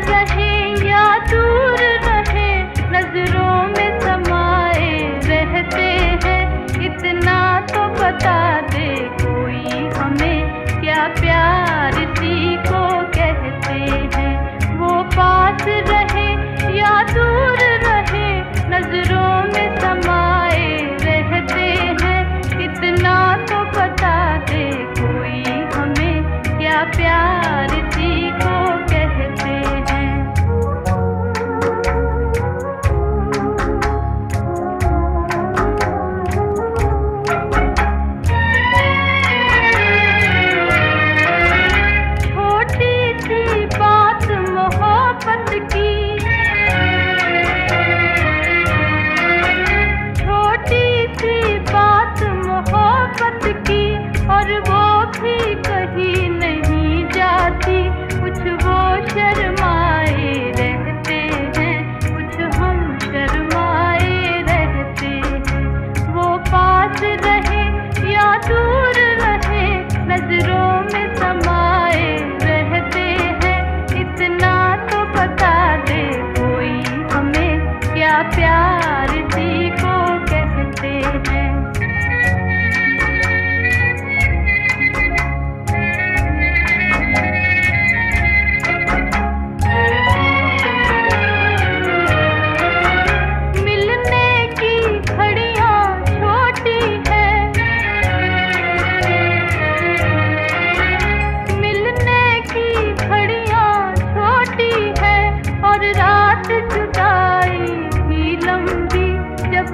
रहे या दूर रहे, नज़रों में समाए रहते हैं। इतना तो बता दे, कोई हमें क्या प्यार इसी को कहते हैं? वो पास रहे या दूर रहे, नज़रों में समाए रहते हैं। इतना तो बता दे, कोई हमें क्या प्यार